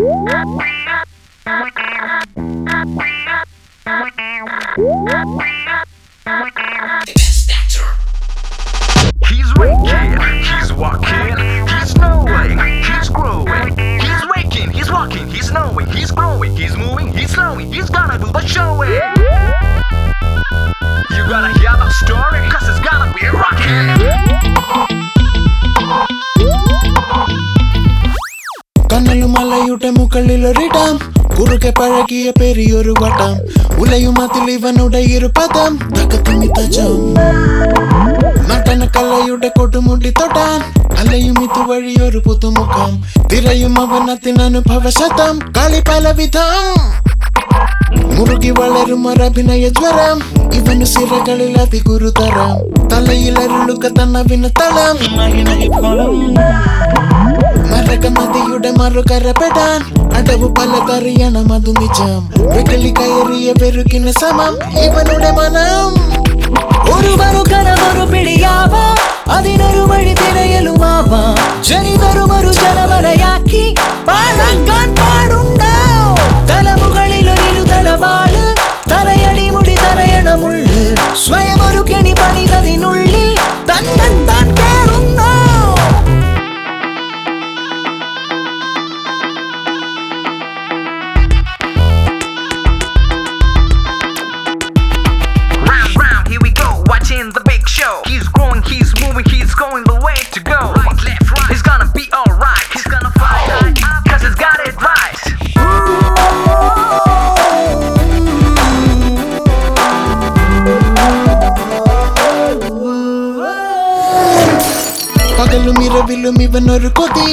He's waking, he's walking, he's knowing, he's growing. He's waking, he's walking, he's knowing, he's growing, he's moving, he's slowing, he's gonna do the showing. കണ്ണലും മലയുടെ മുകളിലൊരിടം കുറുകെ പഴകിയ പെരിയൊരു വട്ടം. ഉലയുമത്തിൽ ഇവനുടെ ഇരുപദം തകത്തിങ്ങി തജം. നടന കലയുടെ കൊടുമുടി തൊടാൻ അലയും ഇതുവഴി ഒരു പുതുമുഖം. തിരയും അവനത്തിനനുഭവ ശതം. കളി പലവിധം. മുറുകി വളരും ഒരഭിനയ ജ്വരം. ഇവന് സിരകളിൽ അതിഗുരുതരം. തലയിലരുളുക തന്നവിന് തളം. ಮರು ಕರಪೆಟಾನ್ ಅಡವು ಪಲದರಿಯಣ ಮದು ನಿಜಂ ಬೆಗಲಿ ಕೈರಿಯ ಬೆರುಕಿನ ಸಮಂ ಇವನುಡೆ ಮನಂ ஒருவரு கணவரு பிடியாவா அதினொரு வழி திரையலுமாவா ஜனி வருமரு ஜனவரையாக்கி பாலங்கான் He's moving, he's going the way to go. Right, left, right. He's gonna be alright. He's gonna fight. Oh. Cause he's got it right. பகலும் இரவிலும் இவன் ஒரு கொதி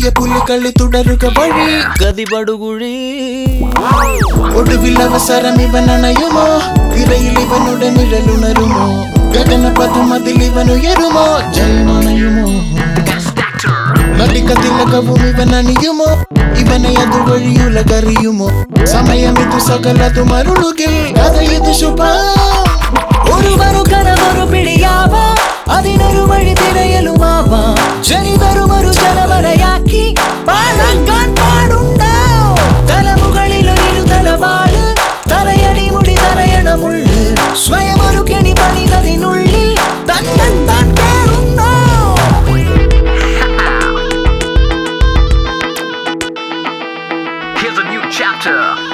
കൊടിയ പുലികളി തുടരുക വഴി. ഗതിപടുകുഴി. ഒടുവിൽ അവസരം ഇവൻ അണയുമോ? തിരയിൽ ഇവനുടെ നിഴലുണരുമോ? ഗഗനപഥം അതിൽ ഇവൻ ഉയരുമോ? ജയമണയുമോ നടിക്കത്തിലകവും ഇവൻ അണിയുമോ? ഇവനെ അതുവഴി ഉലകറിയുമോ? സമയം ഇത് സകലതും അരുളുകിൽ. കഥ ഇത് ശുഭം 这